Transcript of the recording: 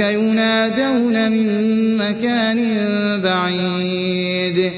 أولئك ينادون من مكان بعيد.